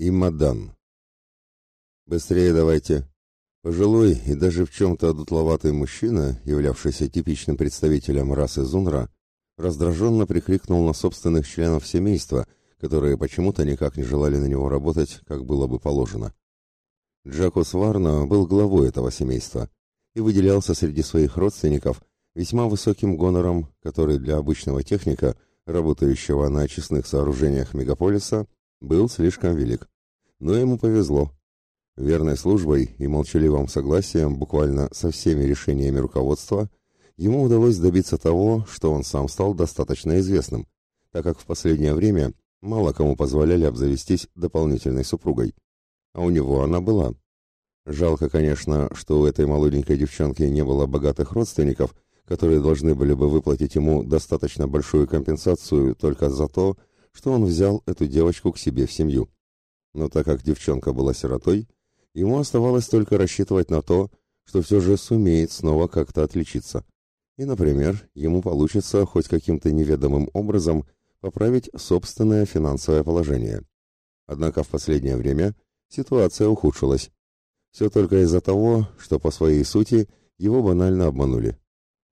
и Мадан. «Быстрее давайте!» Пожилой и даже в чем-то одутловатый мужчина, являвшийся типичным представителем расы Зунра, раздраженно прикрикнул на собственных членов семейства, которые почему-то никак не желали на него работать, как было бы положено. Джакус Варна был главой этого семейства и выделялся среди своих родственников весьма высоким гонором, который для обычного техника, работающего на очистных сооружениях мегаполиса, был слишком велик. Но ему повезло. Верной службой и молчаливым согласием буквально со всеми решениями руководства ему удалось добиться того, что он сам стал достаточно известным, так как в последнее время мало кому позволяли обзавестись дополнительной супругой. А у него она была. Жалко, конечно, что у этой молоденькой девчонки не было богатых родственников, которые должны были бы выплатить ему достаточно большую компенсацию только за то, что он взял эту девочку к себе в семью. Но так как девчонка была сиротой, ему оставалось только рассчитывать на то, что все же сумеет снова как-то отличиться. И, например, ему получится хоть каким-то неведомым образом поправить собственное финансовое положение. Однако в последнее время ситуация ухудшилась. Все только из-за того, что по своей сути его банально обманули.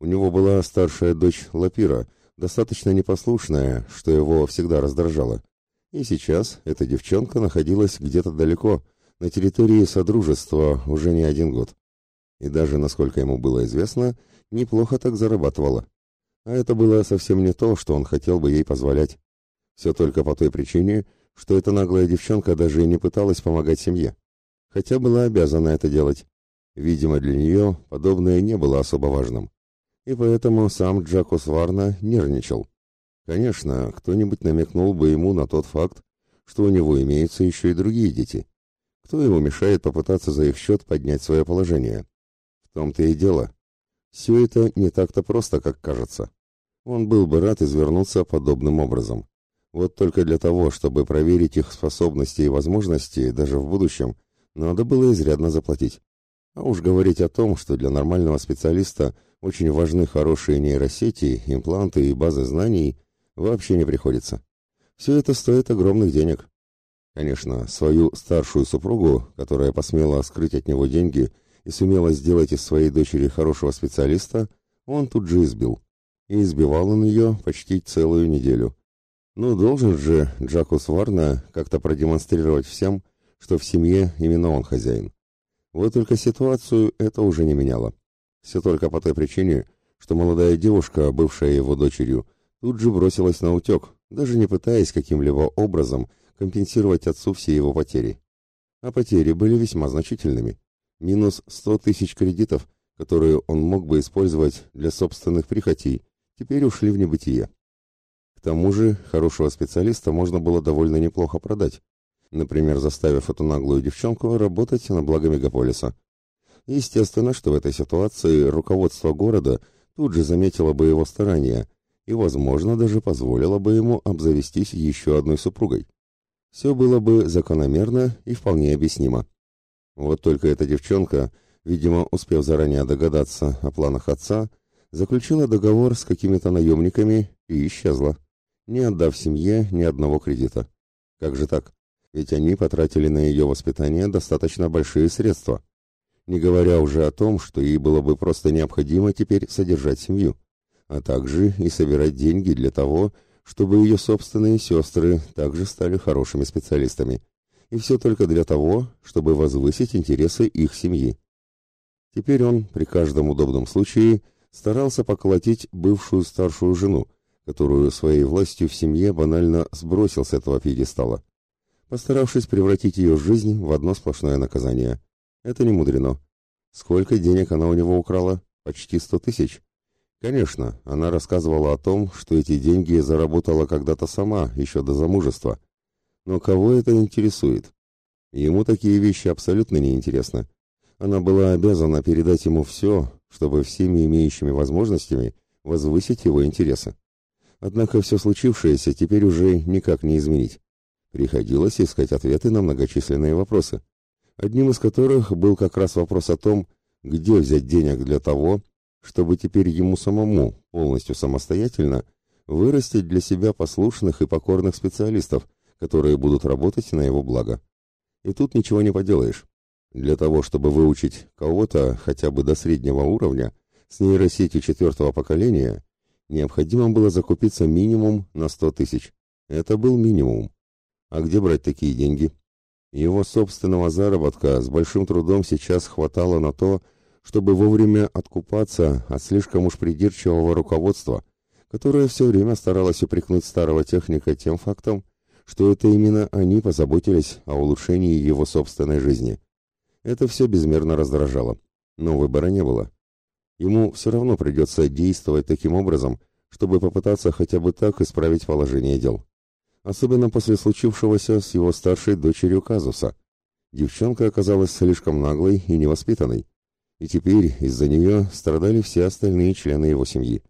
У него была старшая дочь Лапира, достаточно непослушная, что его всегда раздражало. И сейчас эта девчонка находилась где-то далеко, на территории Содружества уже не один год. И даже, насколько ему было известно, неплохо так зарабатывала. А это было совсем не то, что он хотел бы ей позволять. Все только по той причине, что эта наглая девчонка даже и не пыталась помогать семье. Хотя была обязана это делать. Видимо, для нее подобное не было особо важным. И поэтому сам Джакус Варна нервничал. Конечно, кто-нибудь намекнул бы ему на тот факт, что у него имеются еще и другие дети. Кто ему мешает попытаться за их счет поднять свое положение? В том-то и дело. Все это не так-то просто, как кажется. Он был бы рад извернуться подобным образом. Вот только для того, чтобы проверить их способности и возможности даже в будущем, надо было изрядно заплатить. А уж говорить о том, что для нормального специалиста очень важны хорошие нейросети, импланты и базы знаний, вообще не приходится. Все это стоит огромных денег. Конечно, свою старшую супругу, которая посмела скрыть от него деньги и сумела сделать из своей дочери хорошего специалиста, он тут же избил. И избивал он ее почти целую неделю. Ну, должен же Джакус Варна как-то продемонстрировать всем, что в семье именно он хозяин. Вот только ситуацию это уже не меняло. Все только по той причине, что молодая девушка, бывшая его дочерью, тут же бросилась на утек, даже не пытаясь каким-либо образом компенсировать отцу все его потери. А потери были весьма значительными. Минус 100 тысяч кредитов, которые он мог бы использовать для собственных прихотей, теперь ушли в небытие. К тому же, хорошего специалиста можно было довольно неплохо продать, например, заставив эту наглую девчонку работать на благо мегаполиса. Естественно, что в этой ситуации руководство города тут же заметило бы его старания и, возможно, даже позволило бы ему обзавестись еще одной супругой все было бы закономерно и вполне объяснимо. Вот только эта девчонка, видимо, успев заранее догадаться о планах отца, заключила договор с какими-то наемниками и исчезла, не отдав семье ни одного кредита. Как же так? Ведь они потратили на ее воспитание достаточно большие средства, не говоря уже о том, что ей было бы просто необходимо теперь содержать семью, а также и собирать деньги для того, чтобы ее собственные сестры также стали хорошими специалистами. И все только для того, чтобы возвысить интересы их семьи. Теперь он при каждом удобном случае старался поколотить бывшую старшую жену, которую своей властью в семье банально сбросил с этого пьедестала, постаравшись превратить ее жизнь в одно сплошное наказание. Это не мудрено. Сколько денег она у него украла? Почти сто тысяч. Конечно, она рассказывала о том, что эти деньги заработала когда-то сама, еще до замужества. Но кого это интересует? Ему такие вещи абсолютно не интересны. Она была обязана передать ему все, чтобы всеми имеющими возможностями возвысить его интересы. Однако все случившееся теперь уже никак не изменить. Приходилось искать ответы на многочисленные вопросы, одним из которых был как раз вопрос о том, где взять денег для того, чтобы теперь ему самому, полностью самостоятельно, вырастить для себя послушных и покорных специалистов, которые будут работать на его благо. И тут ничего не поделаешь. Для того, чтобы выучить кого-то хотя бы до среднего уровня с нейросетью четвертого поколения, необходимо было закупиться минимум на 100 тысяч. Это был минимум. А где брать такие деньги? Его собственного заработка с большим трудом сейчас хватало на то, чтобы вовремя откупаться от слишком уж придирчивого руководства, которое все время старалось упрекнуть старого техника тем фактом, что это именно они позаботились о улучшении его собственной жизни. Это все безмерно раздражало, но выбора не было. Ему все равно придется действовать таким образом, чтобы попытаться хотя бы так исправить положение дел. Особенно после случившегося с его старшей дочерью Казуса. Девчонка оказалась слишком наглой и невоспитанной и теперь из-за нее страдали все остальные члены его семьи.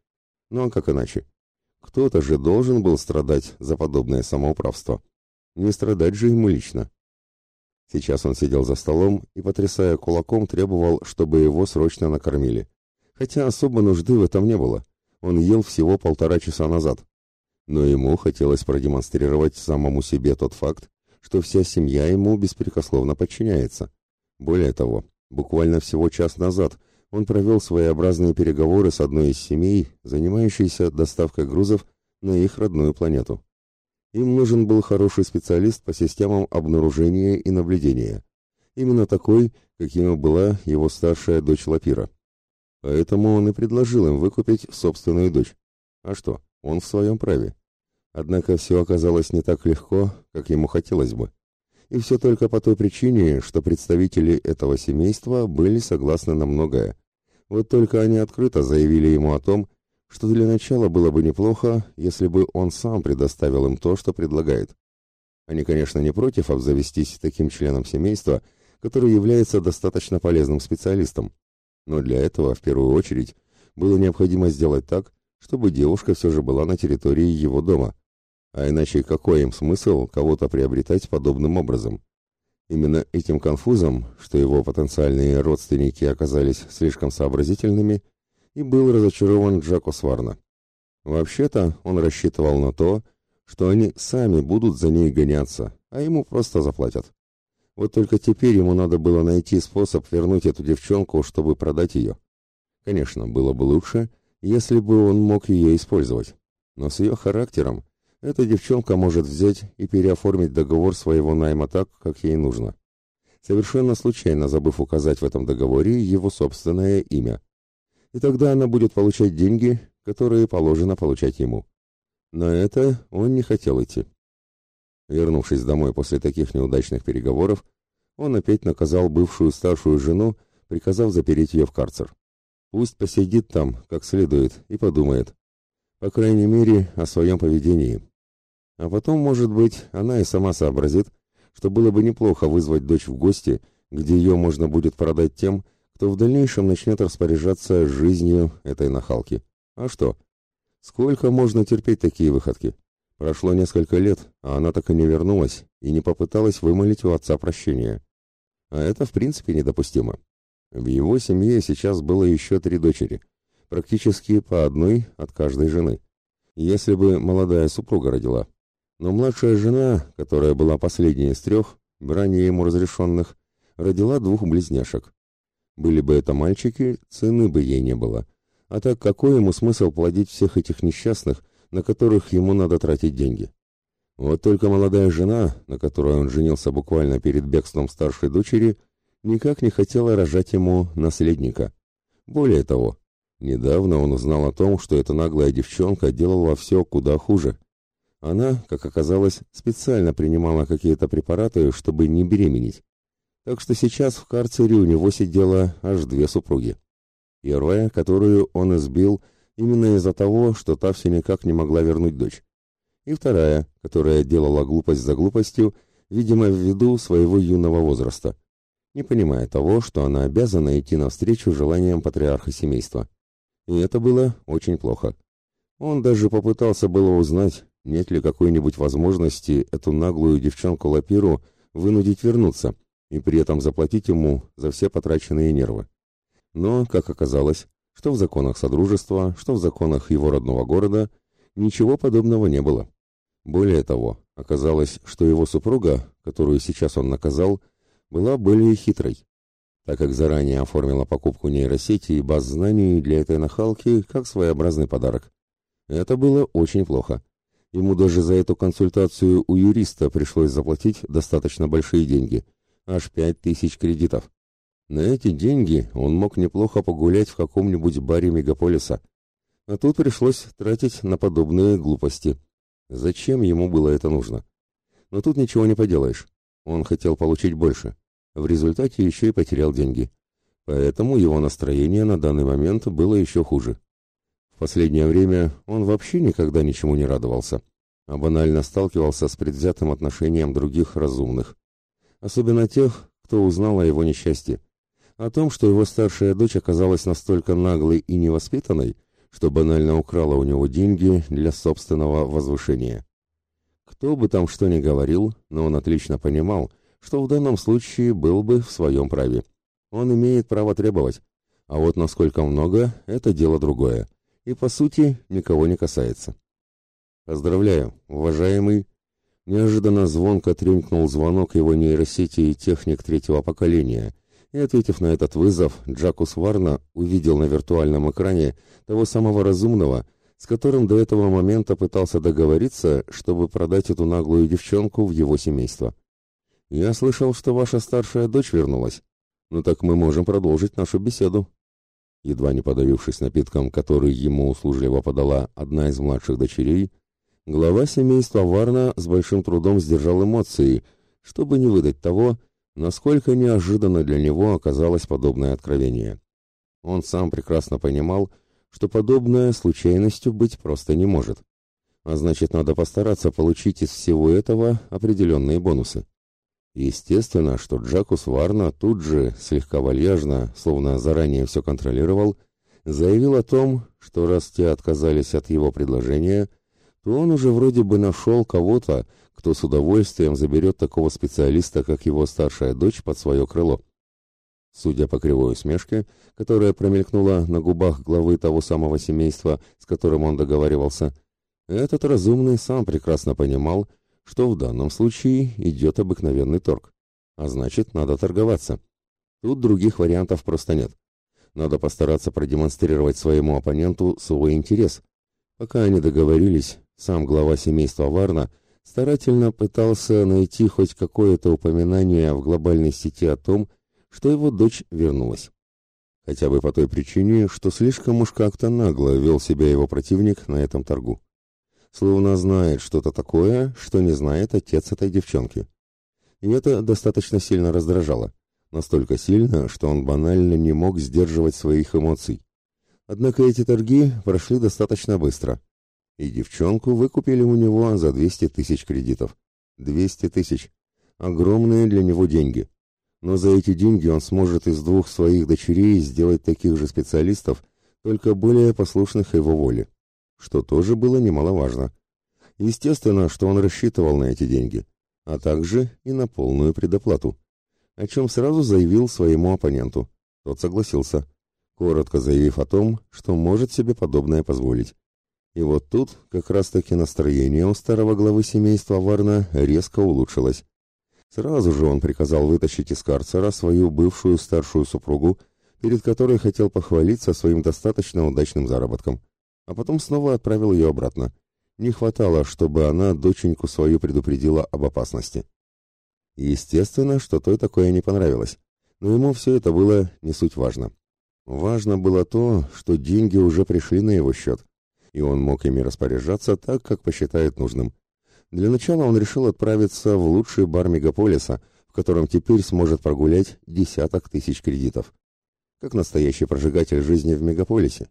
Ну а как иначе? Кто-то же должен был страдать за подобное самоуправство. Не страдать же ему лично. Сейчас он сидел за столом и, потрясая кулаком, требовал, чтобы его срочно накормили. Хотя особо нужды в этом не было. Он ел всего полтора часа назад. Но ему хотелось продемонстрировать самому себе тот факт, что вся семья ему беспрекословно подчиняется. Более того, Буквально всего час назад он провел своеобразные переговоры с одной из семей, занимающейся доставкой грузов на их родную планету. Им нужен был хороший специалист по системам обнаружения и наблюдения. Именно такой, каким была его старшая дочь Лапира. Поэтому он и предложил им выкупить собственную дочь. А что, он в своем праве. Однако все оказалось не так легко, как ему хотелось бы. И все только по той причине, что представители этого семейства были согласны на многое. Вот только они открыто заявили ему о том, что для начала было бы неплохо, если бы он сам предоставил им то, что предлагает. Они, конечно, не против обзавестись таким членом семейства, который является достаточно полезным специалистом. Но для этого, в первую очередь, было необходимо сделать так, чтобы девушка все же была на территории его дома. А иначе какой им смысл кого-то приобретать подобным образом? Именно этим конфузом, что его потенциальные родственники оказались слишком сообразительными, и был разочарован Джако Сварна. Вообще-то он рассчитывал на то, что они сами будут за ней гоняться, а ему просто заплатят. Вот только теперь ему надо было найти способ вернуть эту девчонку, чтобы продать ее. Конечно, было бы лучше, если бы он мог ее использовать. Но с ее характером эта девчонка может взять и переоформить договор своего найма так, как ей нужно. Совершенно случайно забыв указать в этом договоре его собственное имя. И тогда она будет получать деньги, которые положено получать ему. На это он не хотел идти. Вернувшись домой после таких неудачных переговоров, он опять наказал бывшую старшую жену, приказав запереть ее в карцер. Пусть посидит там, как следует, и подумает. По крайней мере, о своем поведении. А потом, может быть, она и сама сообразит, что было бы неплохо вызвать дочь в гости, где ее можно будет продать тем, кто в дальнейшем начнет распоряжаться жизнью этой нахалки. А что? Сколько можно терпеть такие выходки? Прошло несколько лет, а она так и не вернулась и не попыталась вымолить у отца прощения. А это в принципе недопустимо. В его семье сейчас было еще три дочери, практически по одной от каждой жены. Если бы молодая супруга родила, но младшая жена, которая была последней из трех, ранее ему разрешенных, родила двух близняшек. Были бы это мальчики, цены бы ей не было. А так какой ему смысл плодить всех этих несчастных, на которых ему надо тратить деньги? Вот только молодая жена, на которой он женился буквально перед бегством старшей дочери, никак не хотела рожать ему наследника. Более того, недавно он узнал о том, что эта наглая девчонка делала все куда хуже. Она, как оказалось, специально принимала какие-то препараты, чтобы не беременеть. Так что сейчас в карцере у него сидело аж две супруги. Первая, которую он избил именно из-за того, что та все никак не могла вернуть дочь. И вторая, которая делала глупость за глупостью, видимо, ввиду своего юного возраста, не понимая того, что она обязана идти навстречу желаниям патриарха семейства. И это было очень плохо. Он даже попытался было узнать, нет ли какой-нибудь возможности эту наглую девчонку Лапиру вынудить вернуться и при этом заплатить ему за все потраченные нервы. Но, как оказалось, что в законах Содружества, что в законах его родного города, ничего подобного не было. Более того, Оказалось, что его супруга, которую сейчас он наказал, была более хитрой, так как заранее оформила покупку нейросети и баз знаний для этой нахалки как своеобразный подарок. Это было очень плохо. Ему даже за эту консультацию у юриста пришлось заплатить достаточно большие деньги, аж пять тысяч кредитов. На эти деньги он мог неплохо погулять в каком-нибудь баре мегаполиса. А тут пришлось тратить на подобные глупости. Зачем ему было это нужно? Но тут ничего не поделаешь. Он хотел получить больше. В результате еще и потерял деньги. Поэтому его настроение на данный момент было еще хуже. Последнее время он вообще никогда ничему не радовался, а банально сталкивался с предвзятым отношением других разумных. Особенно тех, кто узнал о его несчастье. О том, что его старшая дочь оказалась настолько наглой и невоспитанной, что банально украла у него деньги для собственного возвышения. Кто бы там что ни говорил, но он отлично понимал, что в данном случае был бы в своем праве. Он имеет право требовать, а вот насколько много – это дело другое и, по сути, никого не касается. Поздравляю, уважаемый. Неожиданно звонко тренькнул звонок его нейросети и техник третьего поколения, и, ответив на этот вызов, Джакус Варна увидел на виртуальном экране того самого разумного, с которым до этого момента пытался договориться, чтобы продать эту наглую девчонку в его семейство. «Я слышал, что ваша старшая дочь вернулась. Ну так мы можем продолжить нашу беседу» едва не подавившись напитком, который ему услужливо подала одна из младших дочерей, глава семейства Варна с большим трудом сдержал эмоции, чтобы не выдать того, насколько неожиданно для него оказалось подобное откровение. Он сам прекрасно понимал, что подобное случайностью быть просто не может. А значит, надо постараться получить из всего этого определенные бонусы. Естественно, что Джакус Варна тут же, слегка вальяжно, словно заранее все контролировал, заявил о том, что раз те отказались от его предложения, то он уже вроде бы нашел кого-то, кто с удовольствием заберет такого специалиста, как его старшая дочь, под свое крыло. Судя по кривой усмешке, которая промелькнула на губах главы того самого семейства, с которым он договаривался, этот разумный сам прекрасно понимал, что в данном случае идет обыкновенный торг. А значит, надо торговаться. Тут других вариантов просто нет. Надо постараться продемонстрировать своему оппоненту свой интерес. Пока они договорились, сам глава семейства Варна старательно пытался найти хоть какое-то упоминание в глобальной сети о том, что его дочь вернулась. Хотя бы по той причине, что слишком уж как-то нагло вел себя его противник на этом торгу словно знает что-то такое, что не знает отец этой девчонки. И это достаточно сильно раздражало. Настолько сильно, что он банально не мог сдерживать своих эмоций. Однако эти торги прошли достаточно быстро. И девчонку выкупили у него за 200 тысяч кредитов. 200 тысяч. Огромные для него деньги. Но за эти деньги он сможет из двух своих дочерей сделать таких же специалистов, только более послушных его воле что тоже было немаловажно. Естественно, что он рассчитывал на эти деньги, а также и на полную предоплату, о чем сразу заявил своему оппоненту. Тот согласился, коротко заявив о том, что может себе подобное позволить. И вот тут как раз-таки настроение у старого главы семейства Варна резко улучшилось. Сразу же он приказал вытащить из карцера свою бывшую старшую супругу, перед которой хотел похвалиться своим достаточно удачным заработком а потом снова отправил ее обратно. Не хватало, чтобы она доченьку свою предупредила об опасности. Естественно, что той такое не понравилось, но ему все это было не суть важно. Важно было то, что деньги уже пришли на его счет, и он мог ими распоряжаться так, как посчитает нужным. Для начала он решил отправиться в лучший бар мегаполиса, в котором теперь сможет прогулять десяток тысяч кредитов. Как настоящий прожигатель жизни в мегаполисе.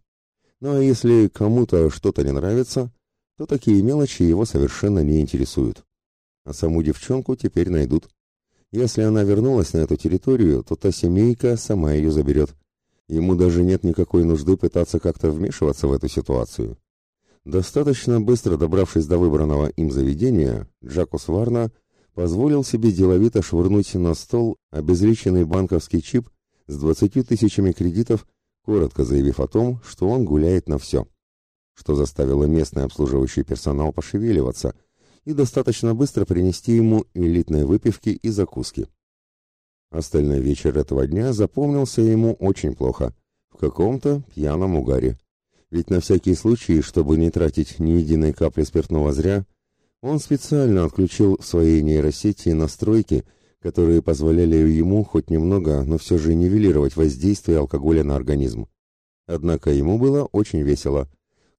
Ну а если кому-то что-то не нравится, то такие мелочи его совершенно не интересуют. А саму девчонку теперь найдут. Если она вернулась на эту территорию, то та семейка сама ее заберет. Ему даже нет никакой нужды пытаться как-то вмешиваться в эту ситуацию. Достаточно быстро добравшись до выбранного им заведения, Джакус Варна позволил себе деловито швырнуть на стол обезличенный банковский чип с двадцатью тысячами кредитов коротко заявив о том, что он гуляет на все, что заставило местный обслуживающий персонал пошевеливаться, и достаточно быстро принести ему элитной выпивки и закуски. Остальной вечер этого дня запомнился ему очень плохо, в каком-то пьяном угаре. Ведь на всякий случай, чтобы не тратить ни единой капли спиртного зря, он специально отключил в своей нейросети настройки, которые позволяли ему хоть немного, но все же нивелировать воздействие алкоголя на организм. Однако ему было очень весело.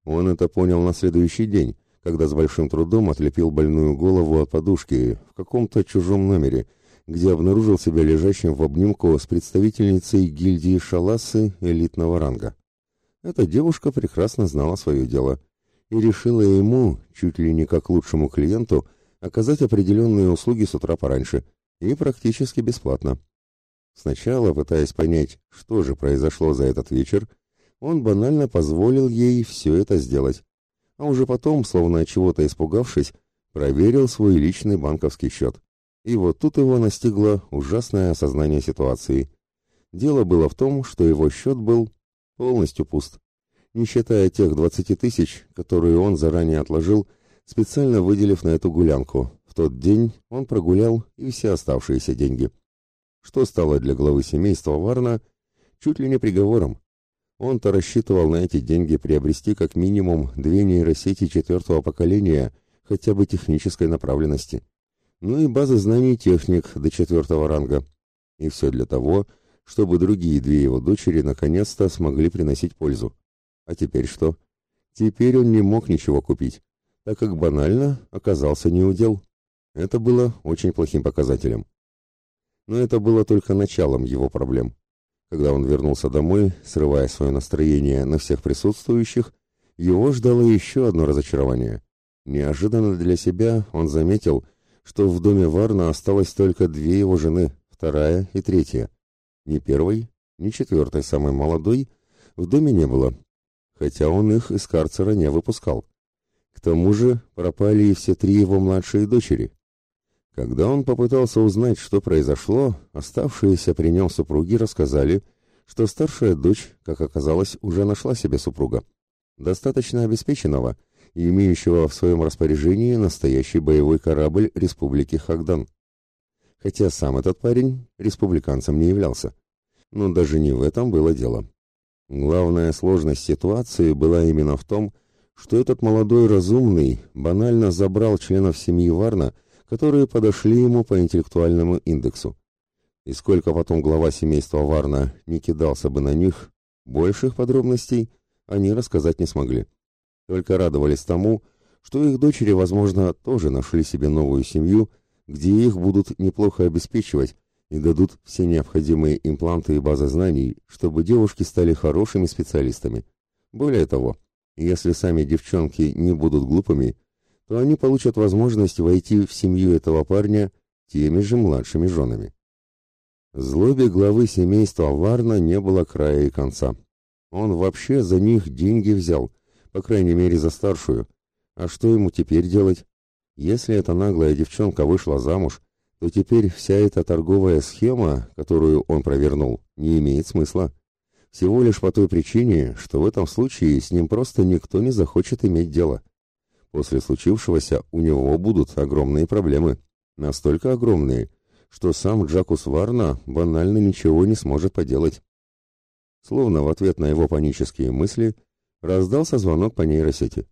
Он это понял на следующий день, когда с большим трудом отлепил больную голову от подушки в каком-то чужом номере – где обнаружил себя лежащим в обнимку с представительницей гильдии шаласы элитного ранга. Эта девушка прекрасно знала свое дело и решила ему, чуть ли не как лучшему клиенту, оказать определенные услуги с утра пораньше и практически бесплатно. Сначала, пытаясь понять, что же произошло за этот вечер, он банально позволил ей все это сделать, а уже потом, словно от чего-то испугавшись, проверил свой личный банковский счет. И вот тут его настигло ужасное осознание ситуации. Дело было в том, что его счет был полностью пуст, не считая тех 20 тысяч, которые он заранее отложил, специально выделив на эту гулянку. В тот день он прогулял и все оставшиеся деньги. Что стало для главы семейства Варна чуть ли не приговором. Он-то рассчитывал на эти деньги приобрести как минимум две нейросети четвертого поколения, хотя бы технической направленности ну и базы знаний техник до четвертого ранга. И все для того, чтобы другие две его дочери наконец-то смогли приносить пользу. А теперь что? Теперь он не мог ничего купить, так как банально оказался неудел. Это было очень плохим показателем. Но это было только началом его проблем. Когда он вернулся домой, срывая свое настроение на всех присутствующих, его ждало еще одно разочарование. Неожиданно для себя он заметил, что в доме Варна осталось только две его жены, вторая и третья. Ни первой, ни четвертой, самой молодой, в доме не было, хотя он их из карцера не выпускал. К тому же пропали и все три его младшие дочери. Когда он попытался узнать, что произошло, оставшиеся при нем супруги рассказали, что старшая дочь, как оказалось, уже нашла себе супруга, достаточно обеспеченного – и имеющего в своем распоряжении настоящий боевой корабль Республики Хагдан. Хотя сам этот парень республиканцем не являлся. Но даже не в этом было дело. Главная сложность ситуации была именно в том, что этот молодой разумный банально забрал членов семьи Варна, которые подошли ему по интеллектуальному индексу. И сколько потом глава семейства Варна не кидался бы на них, больших подробностей они рассказать не смогли. Только радовались тому, что их дочери, возможно, тоже нашли себе новую семью, где их будут неплохо обеспечивать и дадут все необходимые импланты и базы знаний, чтобы девушки стали хорошими специалистами. Более того, если сами девчонки не будут глупыми, то они получат возможность войти в семью этого парня теми же младшими женами. Злобе главы семейства Варна не было края и конца. Он вообще за них деньги взял, по крайней мере за старшую. А что ему теперь делать? Если эта наглая девчонка вышла замуж, то теперь вся эта торговая схема, которую он провернул, не имеет смысла. Всего лишь по той причине, что в этом случае с ним просто никто не захочет иметь дело. После случившегося у него будут огромные проблемы. Настолько огромные, что сам Джакус Варна банально ничего не сможет поделать. Словно в ответ на его панические мысли – раздался звонок по нейросети.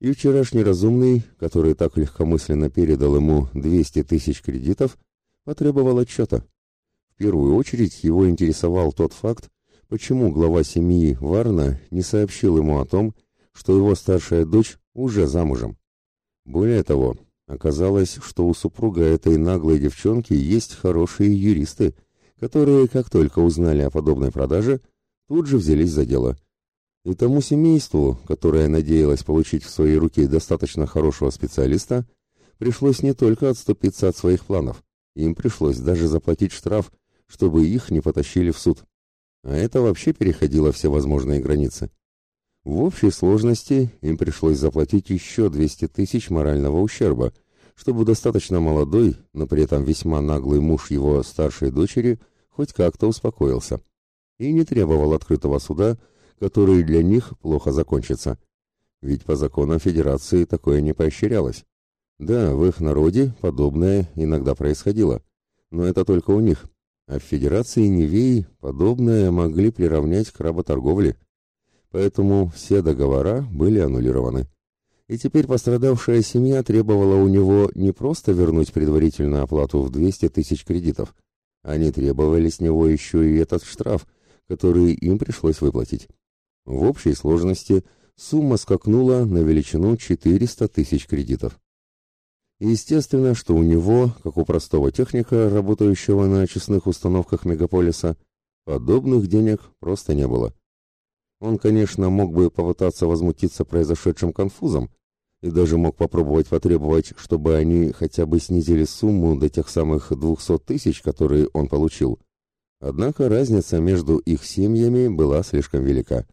И вчерашний разумный, который так легкомысленно передал ему 200 тысяч кредитов, потребовал отчета. В первую очередь его интересовал тот факт, почему глава семьи Варна не сообщил ему о том, что его старшая дочь уже замужем. Более того, оказалось, что у супруга этой наглой девчонки есть хорошие юристы, которые, как только узнали о подобной продаже, тут же взялись за дело – и тому семейству, которое надеялось получить в свои руки достаточно хорошего специалиста, пришлось не только отступиться от своих планов, им пришлось даже заплатить штраф, чтобы их не потащили в суд. А это вообще переходило все возможные границы. В общей сложности им пришлось заплатить еще 200 тысяч морального ущерба, чтобы достаточно молодой, но при этом весьма наглый муж его старшей дочери хоть как-то успокоился и не требовал открытого суда, который для них плохо закончится. Ведь по законам Федерации такое не поощрялось. Да, в их народе подобное иногда происходило, но это только у них. А в Федерации Невей подобное могли приравнять к работорговле. Поэтому все договора были аннулированы. И теперь пострадавшая семья требовала у него не просто вернуть предварительную оплату в 200 тысяч кредитов. Они требовали с него еще и этот штраф, который им пришлось выплатить. В общей сложности сумма скакнула на величину 400 тысяч кредитов. Естественно, что у него, как у простого техника, работающего на очистных установках мегаполиса, подобных денег просто не было. Он, конечно, мог бы попытаться возмутиться произошедшим конфузом, и даже мог попробовать потребовать, чтобы они хотя бы снизили сумму до тех самых двухсот тысяч, которые он получил. Однако разница между их семьями была слишком велика.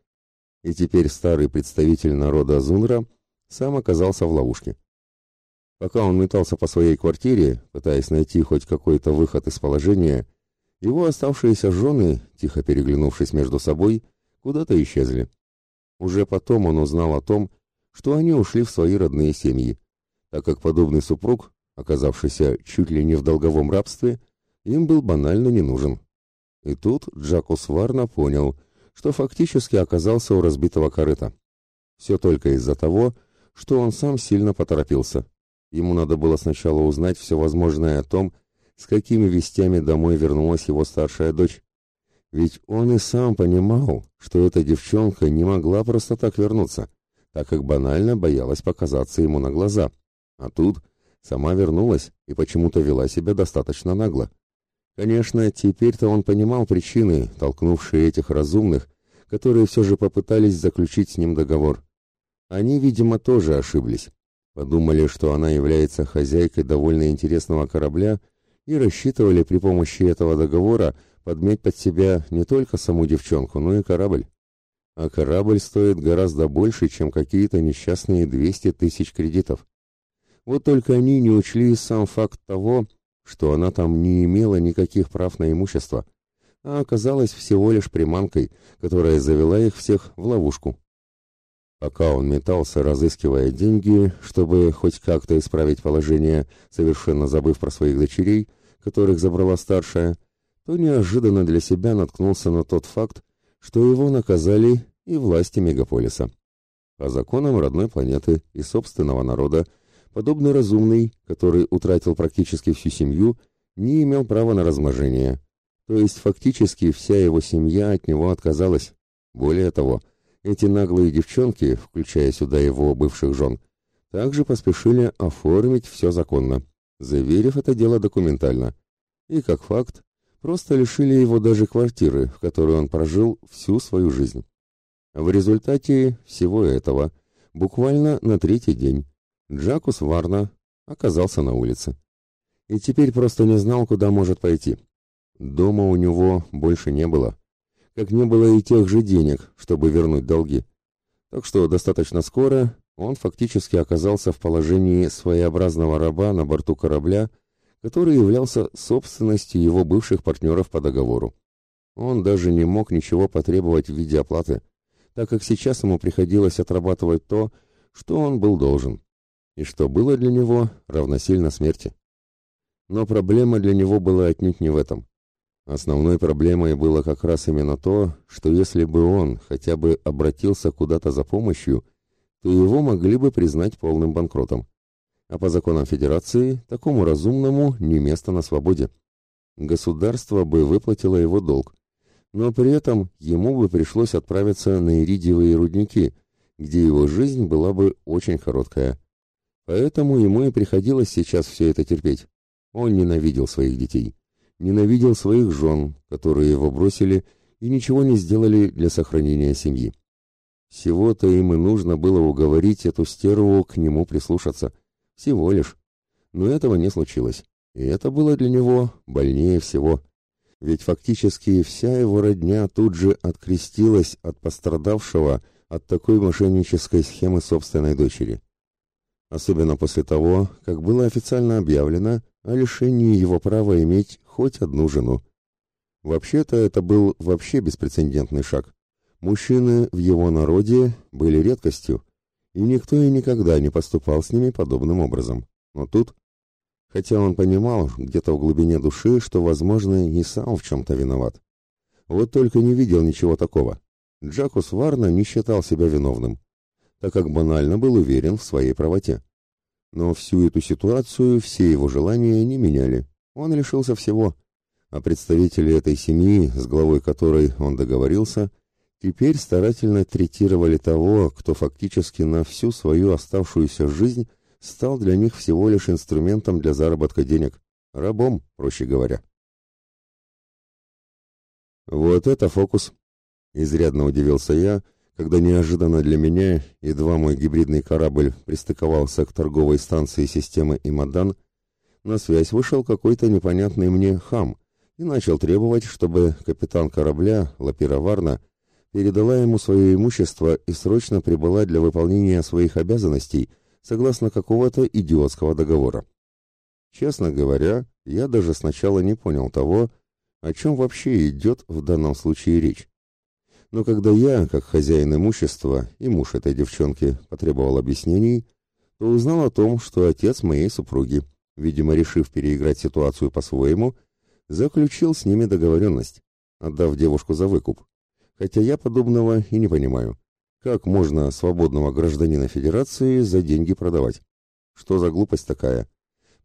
И теперь старый представитель народа Зунра сам оказался в ловушке. Пока он метался по своей квартире, пытаясь найти хоть какой-то выход из положения, его оставшиеся жены, тихо переглянувшись между собой, куда-то исчезли. Уже потом он узнал о том, что они ушли в свои родные семьи, так как подобный супруг, оказавшийся чуть ли не в долговом рабстве, им был банально не нужен. И тут Джакус Варна понял, что фактически оказался у разбитого корыта. Все только из-за того, что он сам сильно поторопился. Ему надо было сначала узнать все возможное о том, с какими вестями домой вернулась его старшая дочь. Ведь он и сам понимал, что эта девчонка не могла просто так вернуться так как банально боялась показаться ему на глаза. А тут сама вернулась и почему-то вела себя достаточно нагло. Конечно, теперь-то он понимал причины, толкнувшие этих разумных, которые все же попытались заключить с ним договор. Они, видимо, тоже ошиблись. Подумали, что она является хозяйкой довольно интересного корабля и рассчитывали при помощи этого договора подметь под себя не только саму девчонку, но и корабль а корабль стоит гораздо больше, чем какие-то несчастные 200 тысяч кредитов. Вот только они не учли сам факт того, что она там не имела никаких прав на имущество, а оказалась всего лишь приманкой, которая завела их всех в ловушку. Пока он метался, разыскивая деньги, чтобы хоть как-то исправить положение, совершенно забыв про своих дочерей, которых забрала старшая, то неожиданно для себя наткнулся на тот факт, что его наказали и власти мегаполиса. По законам родной планеты и собственного народа, подобный разумный, который утратил практически всю семью, не имел права на размножение. То есть фактически вся его семья от него отказалась. Более того, эти наглые девчонки, включая сюда его бывших жен, также поспешили оформить все законно, заверив это дело документально. И как факт, просто лишили его даже квартиры, в которой он прожил всю свою жизнь. В результате всего этого, буквально на третий день, Джакус Варна оказался на улице. И теперь просто не знал, куда может пойти. Дома у него больше не было. Как не было и тех же денег, чтобы вернуть долги. Так что достаточно скоро он фактически оказался в положении своеобразного раба на борту корабля, который являлся собственностью его бывших партнеров по договору. Он даже не мог ничего потребовать в виде оплаты, так как сейчас ему приходилось отрабатывать то, что он был должен, и что было для него равносильно смерти. Но проблема для него была отнюдь не в этом. Основной проблемой было как раз именно то, что если бы он хотя бы обратился куда-то за помощью, то его могли бы признать полным банкротом а по законам Федерации такому разумному не место на свободе. Государство бы выплатило его долг, но при этом ему бы пришлось отправиться на иридиевые рудники, где его жизнь была бы очень короткая. Поэтому ему и приходилось сейчас все это терпеть. Он ненавидел своих детей, ненавидел своих жен, которые его бросили и ничего не сделали для сохранения семьи. Всего-то им и нужно было уговорить эту стерву к нему прислушаться – всего лишь. Но этого не случилось. И это было для него больнее всего. Ведь фактически вся его родня тут же открестилась от пострадавшего от такой мошеннической схемы собственной дочери. Особенно после того, как было официально объявлено о лишении его права иметь хоть одну жену. Вообще-то это был вообще беспрецедентный шаг. Мужчины в его народе были редкостью, и никто и никогда не поступал с ними подобным образом. Но тут, хотя он понимал где-то в глубине души, что, возможно, и сам в чем-то виноват. Вот только не видел ничего такого. Джакус Варна не считал себя виновным, так как банально был уверен в своей правоте. Но всю эту ситуацию все его желания не меняли. Он лишился всего. А представители этой семьи, с главой которой он договорился, теперь старательно третировали того, кто фактически на всю свою оставшуюся жизнь стал для них всего лишь инструментом для заработка денег, рабом, проще говоря. Вот это фокус. Изрядно удивился я, когда неожиданно для меня, едва мой гибридный корабль пристыковался к торговой станции системы Имадан, на связь вышел какой-то непонятный мне хам и начал требовать, чтобы капитан корабля, Лапира Варна, передала ему свое имущество и срочно прибыла для выполнения своих обязанностей согласно какого-то идиотского договора. Честно говоря, я даже сначала не понял того, о чем вообще идет в данном случае речь. Но когда я, как хозяин имущества и муж этой девчонки, потребовал объяснений, то узнал о том, что отец моей супруги, видимо, решив переиграть ситуацию по-своему, заключил с ними договоренность, отдав девушку за выкуп. Хотя я подобного и не понимаю. Как можно свободного гражданина Федерации за деньги продавать? Что за глупость такая?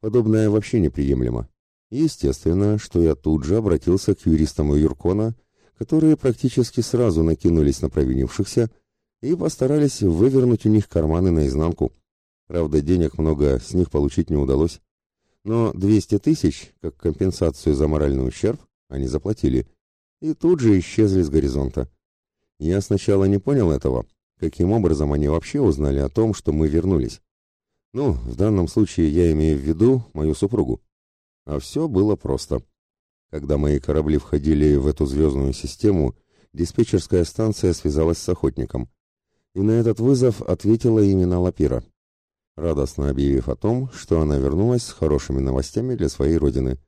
Подобное вообще неприемлемо. Естественно, что я тут же обратился к юристам Юркона которые практически сразу накинулись на провинившихся и постарались вывернуть у них карманы наизнанку. Правда, денег много с них получить не удалось. Но 200 тысяч, как компенсацию за моральный ущерб, они заплатили. И тут же исчезли с горизонта. Я сначала не понял этого, каким образом они вообще узнали о том, что мы вернулись. Ну, в данном случае я имею в виду мою супругу. А все было просто. Когда мои корабли входили в эту звездную систему, диспетчерская станция связалась с охотником. И на этот вызов ответила именно Лапира, радостно объявив о том, что она вернулась с хорошими новостями для своей родины.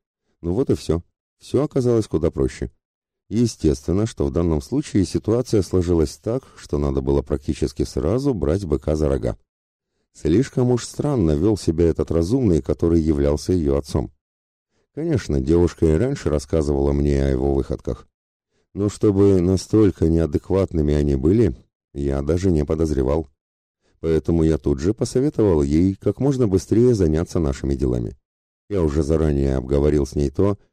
Ну вот и все. Все оказалось куда проще. Естественно, что в данном случае ситуация сложилась так, что надо было практически сразу брать быка за рога. Слишком уж странно вел себя этот разумный, который являлся ее отцом. Конечно, девушка и раньше рассказывала мне о его выходках. Но чтобы настолько неадекватными они были, я даже не подозревал. Поэтому я тут же посоветовал ей как можно быстрее заняться нашими делами. Я уже заранее обговорил с ней то, что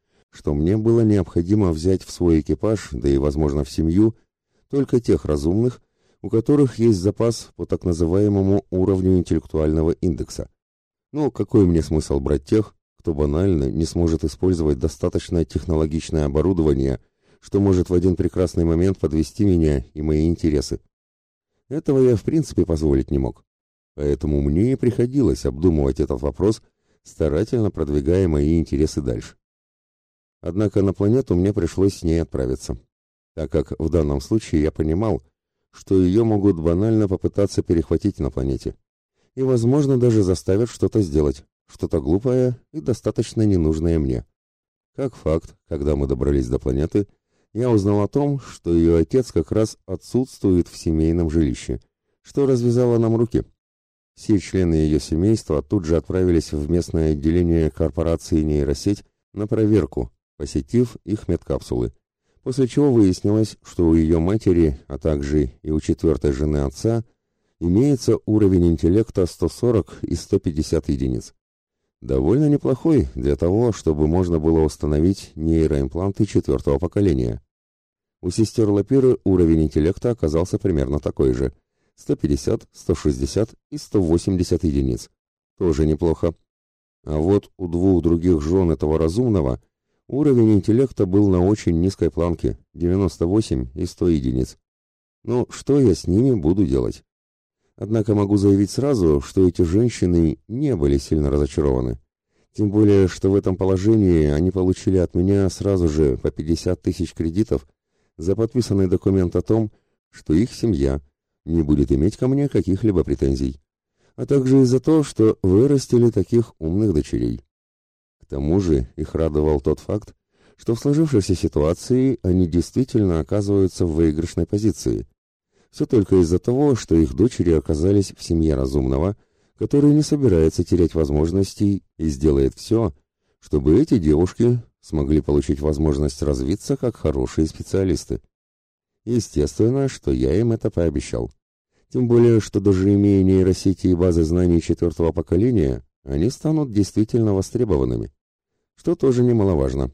мне было необходимо взять в свой экипаж, да и, возможно, в семью, только тех разумных, у которых есть запас по так называемому уровню интеллектуального индекса. Ну, какой мне смысл брать тех, кто банально не сможет использовать достаточно технологичное оборудование, что может в один прекрасный момент подвести меня и мои интересы. Этого я в принципе позволить не мог. Поэтому мне и приходилось обдумывать этот вопрос, старательно продвигая мои интересы дальше. Однако на планету мне пришлось с ней отправиться, так как в данном случае я понимал, что ее могут банально попытаться перехватить на планете. И, возможно, даже заставят что-то сделать, что-то глупое и достаточно ненужное мне. Как факт, когда мы добрались до планеты, я узнал о том, что ее отец как раз отсутствует в семейном жилище, что развязало нам руки. Все члены ее семейства тут же отправились в местное отделение корпорации нейросеть на проверку, посетив их медкапсулы, после чего выяснилось, что у ее матери, а также и у четвертой жены отца, имеется уровень интеллекта 140 и 150 единиц. Довольно неплохой для того, чтобы можно было установить нейроимпланты четвертого поколения. У сестер Лапиры уровень интеллекта оказался примерно такой же – 150, 160 и 180 единиц. Тоже неплохо. А вот у двух других жен этого разумного уровень интеллекта был на очень низкой планке – 98 и 100 единиц. Ну, что я с ними буду делать? Однако могу заявить сразу, что эти женщины не были сильно разочарованы. Тем более, что в этом положении они получили от меня сразу же по 50 тысяч кредитов за подписанный документ о том, что их семья не будет иметь ко мне каких-либо претензий, а также и за то, что вырастили таких умных дочерей. Тому же их радовал тот факт, что в сложившейся ситуации они действительно оказываются в выигрышной позиции – все только из-за того, что их дочери оказались в семье разумного, который не собирается терять возможностей и сделает все, чтобы эти девушки смогли получить возможность развиться как хорошие специалисты. Естественно, что я им это пообещал. Тем более, что даже имея нейросети и базы знаний четвертого поколения, они станут действительно востребованными, что тоже немаловажно.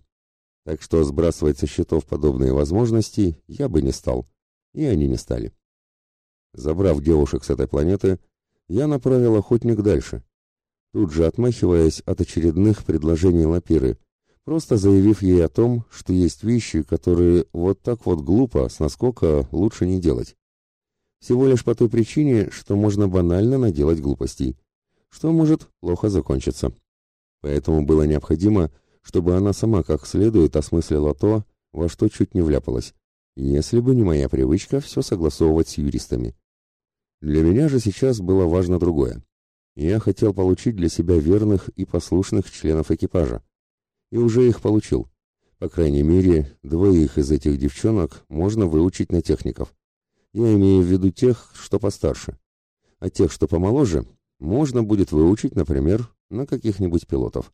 Так что сбрасывать со счетов подобные возможности я бы не стал, и они не стали. Забрав девушек с этой планеты, я направил охотник дальше, тут же отмахиваясь от очередных предложений Лапиры, просто заявив ей о том, что есть вещи, которые вот так вот глупо, с наскока лучше не делать. Всего лишь по той причине, что можно банально наделать глупостей, что может плохо закончиться. Поэтому было необходимо, чтобы она сама как следует осмыслила то, во что чуть не вляпалась, если бы не моя привычка все согласовывать с юристами. Для меня же сейчас было важно другое. Я хотел получить для себя верных и послушных членов экипажа. И уже их получил. По крайней мере, двоих из этих девчонок можно выучить на техников. Я имею в виду тех, что постарше. А тех, что помоложе, можно будет выучить, например, на каких-нибудь пилотов.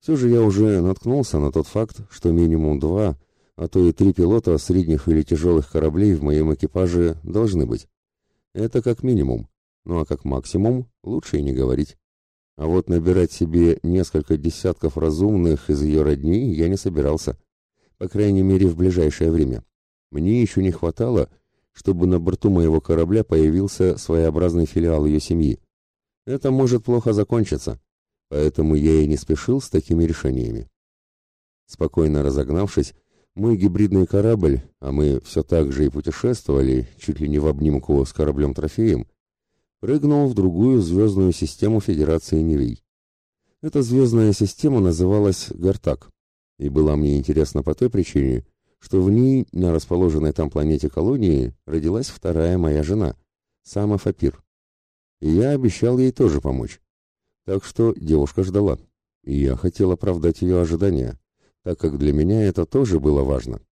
Все же я уже наткнулся на тот факт, что минимум два, а то и три пилота средних или тяжелых кораблей в моем экипаже должны быть. Это как минимум. Ну а как максимум, лучше и не говорить. А вот набирать себе несколько десятков разумных из ее родни я не собирался. По крайней мере, в ближайшее время. Мне еще не хватало, чтобы на борту моего корабля появился своеобразный филиал ее семьи. Это может плохо закончиться, поэтому я и не спешил с такими решениями. Спокойно разогнавшись, мой гибридный корабль, а мы все так же и путешествовали, чуть ли не в обнимку с кораблем-трофеем, прыгнул в другую звездную систему Федерации Невей. Эта звездная система называлась Гартак, и была мне интересна по той причине, что в ней, на расположенной там планете колонии, родилась вторая моя жена, Сама Фапир. И я обещал ей тоже помочь. Так что девушка ждала, и я хотел оправдать ее ожидания так как для меня это тоже было важно.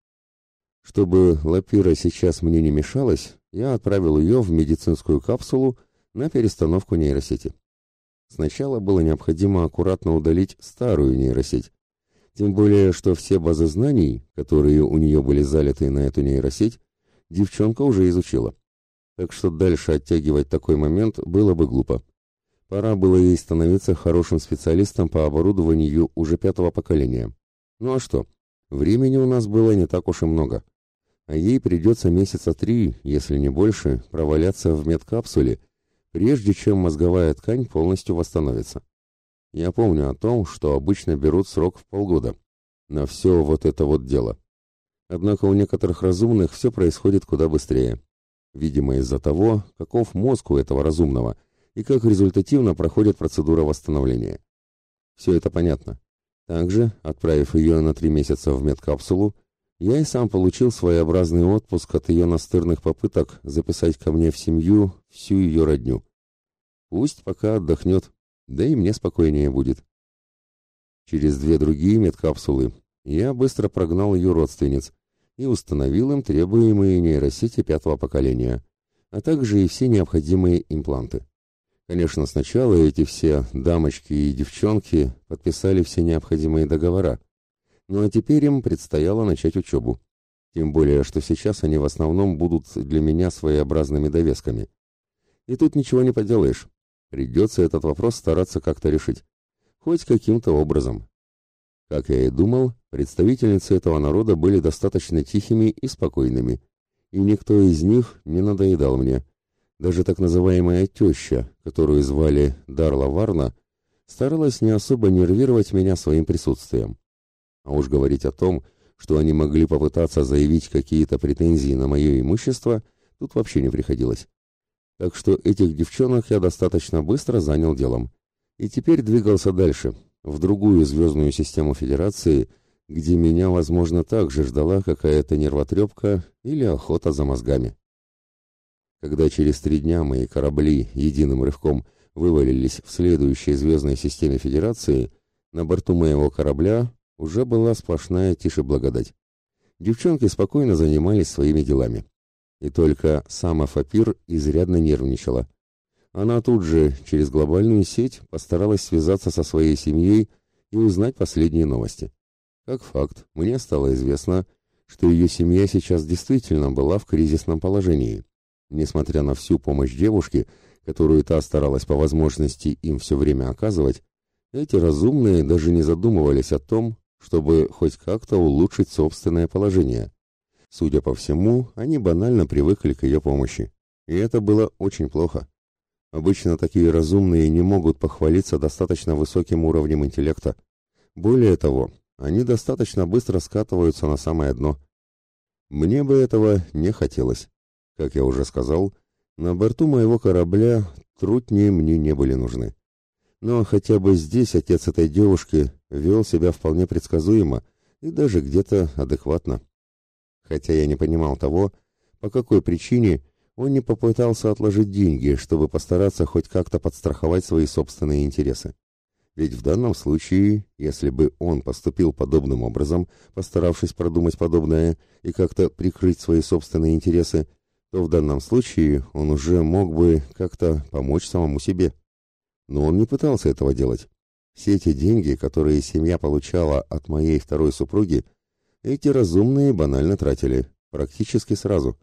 Чтобы Лапира сейчас мне не мешалась, я отправил ее в медицинскую капсулу на перестановку нейросети. Сначала было необходимо аккуратно удалить старую нейросеть, тем более, что все базы знаний, которые у нее были залиты на эту нейросеть, девчонка уже изучила. Так что дальше оттягивать такой момент было бы глупо. Пора было ей становиться хорошим специалистом по оборудованию уже пятого поколения. Ну а что? Времени у нас было не так уж и много. А ей придется месяца три, если не больше, проваляться в медкапсуле, прежде чем мозговая ткань полностью восстановится. Я помню о том, что обычно берут срок в полгода. На все вот это вот дело. Однако у некоторых разумных все происходит куда быстрее. Видимо, из-за того, каков мозг у этого разумного и как результативно проходит процедура восстановления. Все это понятно. Также, отправив ее на три месяца в медкапсулу, я и сам получил своеобразный отпуск от ее настырных попыток записать ко мне в семью всю ее родню. Пусть пока отдохнет, да и мне спокойнее будет. Через две другие медкапсулы я быстро прогнал ее родственниц и установил им требуемые нейросети пятого поколения, а также и все необходимые импланты. Конечно, сначала эти все дамочки и девчонки подписали все необходимые договора, ну а теперь им предстояло начать учебу. Тем более, что сейчас они в основном будут для меня своеобразными довесками. И тут ничего не поделаешь. Придется этот вопрос стараться как-то решить. Хоть каким-то образом. Как я и думал, представительницы этого народа были достаточно тихими и спокойными, и никто из них не надоедал мне. Даже так называемая теща, которую звали Дарла Варна, старалась не особо нервировать меня своим присутствием. А уж говорить о том, что они могли попытаться заявить какие-то претензии на мое имущество, тут вообще не приходилось. Так что этих девчонок я достаточно быстро занял делом. И теперь двигался дальше, в другую звездную систему Федерации, где меня, возможно, также ждала какая-то нервотрепка или охота за мозгами. Когда через три дня мои корабли единым рывком вывалились в следующей звездной системе Федерации, на борту моего корабля уже была сплошная тише благодать. Девчонки спокойно занимались своими делами. И только сама Фапир изрядно нервничала. Она тут же через глобальную сеть постаралась связаться со своей семьей и узнать последние новости. Как факт, мне стало известно, что ее семья сейчас действительно была в кризисном положении. Несмотря на всю помощь девушки, которую та старалась по возможности им все время оказывать, эти разумные даже не задумывались о том, чтобы хоть как-то улучшить собственное положение. Судя по всему, они банально привыкли к ее помощи. И это было очень плохо. Обычно такие разумные не могут похвалиться достаточно высоким уровнем интеллекта. Более того, они достаточно быстро скатываются на самое дно. Мне бы этого не хотелось. Как я уже сказал, на борту моего корабля трутни мне не были нужны. Но хотя бы здесь отец этой девушки вел себя вполне предсказуемо и даже где-то адекватно. Хотя я не понимал того, по какой причине он не попытался отложить деньги, чтобы постараться хоть как-то подстраховать свои собственные интересы. Ведь в данном случае, если бы он поступил подобным образом, постаравшись продумать подобное и как-то прикрыть свои собственные интересы, то в данном случае он уже мог бы как-то помочь самому себе. Но он не пытался этого делать. Все эти деньги, которые семья получала от моей второй супруги, эти разумные банально тратили, практически сразу.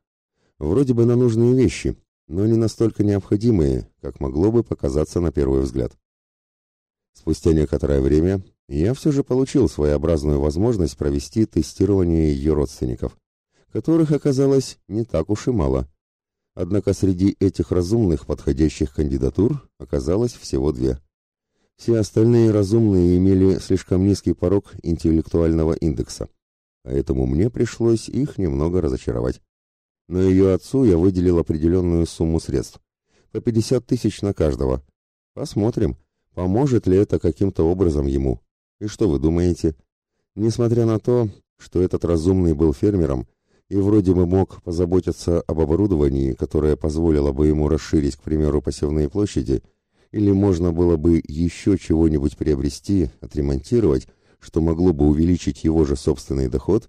Вроде бы на нужные вещи, но не настолько необходимые, как могло бы показаться на первый взгляд. Спустя некоторое время я все же получил своеобразную возможность провести тестирование ее родственников, которых оказалось не так уж и мало. Однако среди этих разумных подходящих кандидатур оказалось всего две. Все остальные разумные имели слишком низкий порог интеллектуального индекса, поэтому мне пришлось их немного разочаровать но ее отцу я выделил определенную сумму средств. По 50 тысяч на каждого. Посмотрим, поможет ли это каким-то образом ему. И что вы думаете? Несмотря на то, что этот разумный был фермером и вроде бы мог позаботиться об оборудовании, которое позволило бы ему расширить, к примеру, посевные площади, или можно было бы еще чего-нибудь приобрести, отремонтировать, что могло бы увеличить его же собственный доход,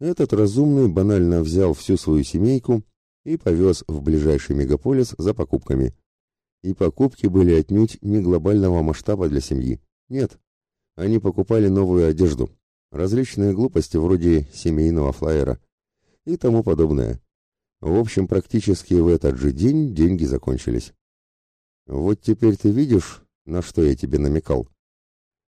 этот разумный банально взял всю свою семейку и повез в ближайший мегаполис за покупками. И покупки были отнюдь не глобального масштаба для семьи. Нет. Они покупали новую одежду, различные глупости вроде семейного флаера и тому подобное. В общем, практически в этот же день деньги закончились. Вот теперь ты видишь, на что я тебе намекал.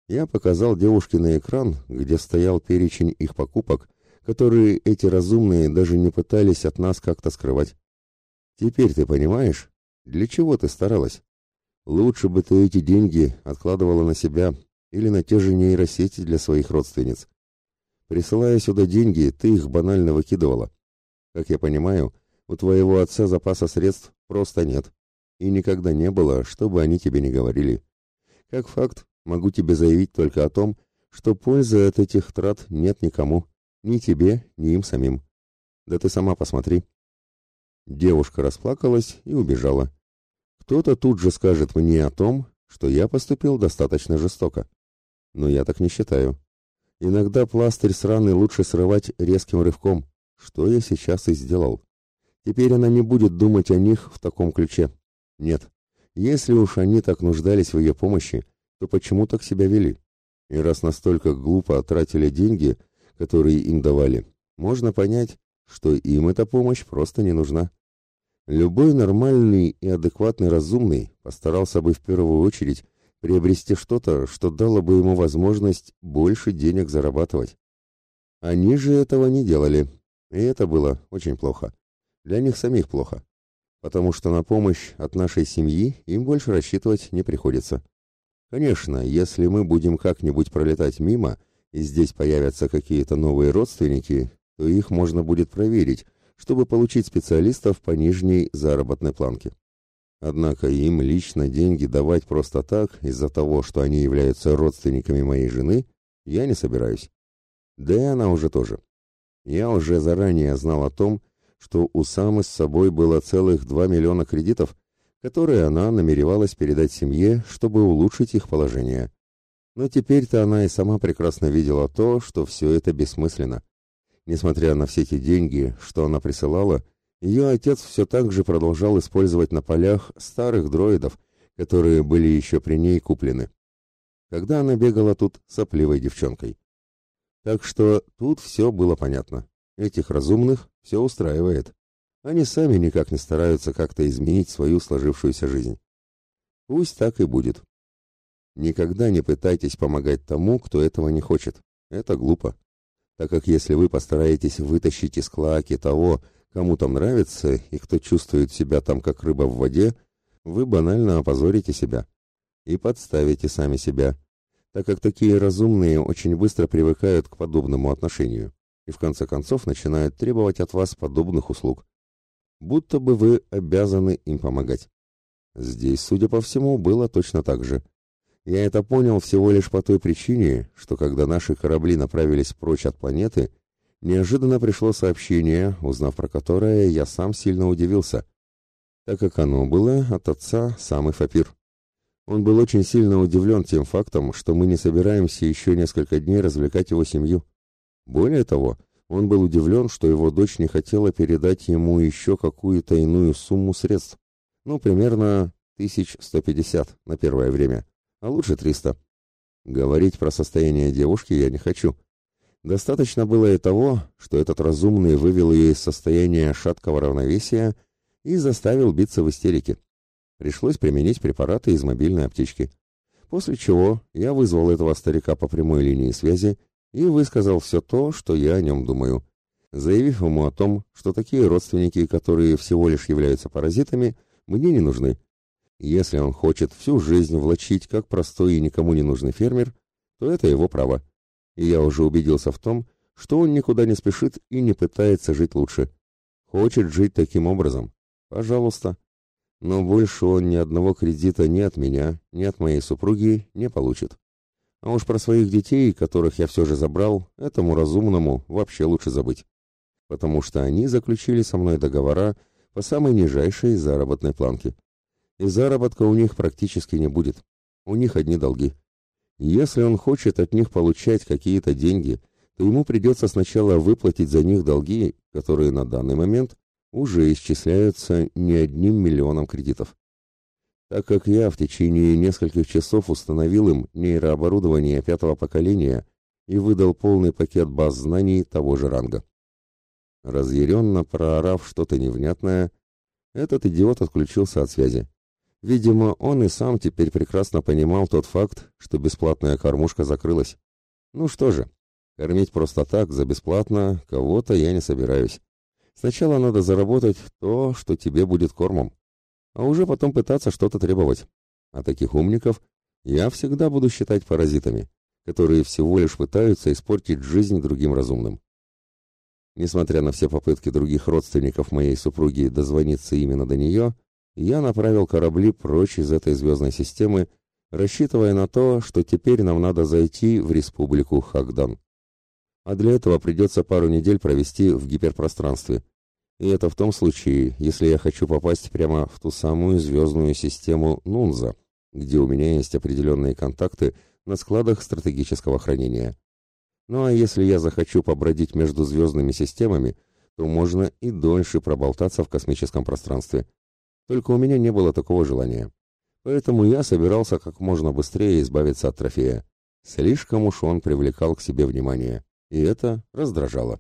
Я показал девушке на экран, где стоял перечень их покупок, которые эти разумные даже не пытались от нас как-то скрывать. Теперь ты понимаешь, для чего ты старалась? Лучше бы ты эти деньги откладывала на себя или на те же нейросети для своих родственниц. Присылая сюда деньги, ты их банально выкидывала. Как я понимаю, у твоего отца запаса средств просто нет. И никогда не было, чтобы они тебе не говорили. Как факт, могу тебе заявить только о том, что пользы от этих трат нет никому. Ни тебе, ни им самим. Да ты сама посмотри. Девушка расплакалась и убежала. Кто-то тут же скажет мне о том, что я поступил достаточно жестоко. Но я так не считаю. Иногда пластырь с раны лучше срывать резким рывком, что я сейчас и сделал. Теперь она не будет думать о них в таком ключе. Нет. Если уж они так нуждались в ее помощи, то почему так себя вели? И раз настолько глупо тратили деньги, которые им давали, можно понять, что им эта помощь просто не нужна. Любой нормальный и адекватный разумный постарался бы в первую очередь приобрести что-то, что дало бы ему возможность больше денег зарабатывать. Они же этого не делали, и это было очень плохо. Для них самих плохо, потому что на помощь от нашей семьи им больше рассчитывать не приходится. Конечно, если мы будем как-нибудь пролетать мимо – и здесь появятся какие-то новые родственники, то их можно будет проверить, чтобы получить специалистов по нижней заработной планке. Однако им лично деньги давать просто так, из-за того, что они являются родственниками моей жены, я не собираюсь. Да и она уже тоже. Я уже заранее знал о том, что у Самы с собой было целых 2 миллиона кредитов, которые она намеревалась передать семье, чтобы улучшить их положение. Но теперь-то она и сама прекрасно видела то, что все это бессмысленно. Несмотря на все эти деньги, что она присылала, Ее отец все так же продолжал использовать на полях старых дроидов, которые были еще при ней куплены. Когда она бегала тут сопливой девчонкой. Так что тут все было понятно. Этих разумных все устраивает. Они сами никак не стараются как-то изменить свою сложившуюся жизнь. Пусть так и будет. Никогда не пытайтесь помогать тому, кто этого не хочет. Это глупо. Так как если вы постараетесь вытащить из клаки того, кому там нравится и кто чувствует себя там как рыба в воде, вы банально опозорите себя и подставите сами себя, так как такие разумные очень быстро привыкают к подобному отношению и в конце концов начинают требовать от вас подобных услуг будто бы вы обязаны им помогать. Здесь, судя по всему, было точно так же. Я это понял всего лишь по той причине, что когда наши корабли направились прочь от планеты, неожиданно пришло сообщение, узнав про которое я сам сильно удивился, так как оно было от отца самый Фапир. Он был очень сильно удивлен тем фактом, что мы не собираемся еще несколько дней развлекать его семью. Более того, он был удивлен, что его дочь не хотела передать ему еще какую-то иную сумму средств. Ну, примерно 1150 на первое время, а лучше 300. Говорить про состояние девушки я не хочу. Достаточно было и того, что этот разумный вывел ее из состояния шаткого равновесия и заставил биться в истерике. Пришлось применить препараты из мобильной аптечки. После чего я вызвал этого старика по прямой линии связи и высказал все то, что я о нем думаю, заявив ему о том, что такие родственники, которые всего лишь являются паразитами, мне не нужны. Если он хочет всю жизнь влачить как простой и никому не нужный фермер, то это его право. И я уже убедился в том, что он никуда не спешит и не пытается жить лучше. Хочет жить таким образом. Пожалуйста. Но больше он ни одного кредита ни от меня, ни от моей супруги не получит. А уж про своих детей, которых я все же забрал, этому разумному вообще лучше забыть. Потому что они заключили со мной договора по самой нижайшей заработной планке. И заработка у них практически не будет. У них одни долги. Если он хочет от них получать какие-то деньги, то ему придется сначала выплатить за них долги, которые на данный момент уже исчисляются не одним миллионом кредитов так как я в течение нескольких часов установил им нейрооборудование пятого поколения и выдал полный пакет баз знаний того же ранга. Разъяренно проорав что-то невнятное, этот идиот отключился от связи. Видимо, он и сам теперь прекрасно понимал тот факт, что бесплатная кормушка закрылась. Ну что же, кормить просто так, за бесплатно, кого-то я не собираюсь. Сначала надо заработать то, что тебе будет кормом а уже потом пытаться что-то требовать. А таких умников я всегда буду считать паразитами, которые всего лишь пытаются испортить жизнь другим разумным. Несмотря на все попытки других родственников моей супруги дозвониться именно до нее, я направил корабли прочь из этой звездной системы, рассчитывая на то, что теперь нам надо зайти в республику Хагдан. А для этого придется пару недель провести в гиперпространстве, и это в том случае, если я хочу попасть прямо в ту самую звездную систему Нунза, где у меня есть определенные контакты на складах стратегического хранения. Ну а если я захочу побродить между звездными системами, то можно и дольше проболтаться в космическом пространстве. Только у меня не было такого желания. Поэтому я собирался как можно быстрее избавиться от трофея. Слишком уж он привлекал к себе внимание, и это раздражало.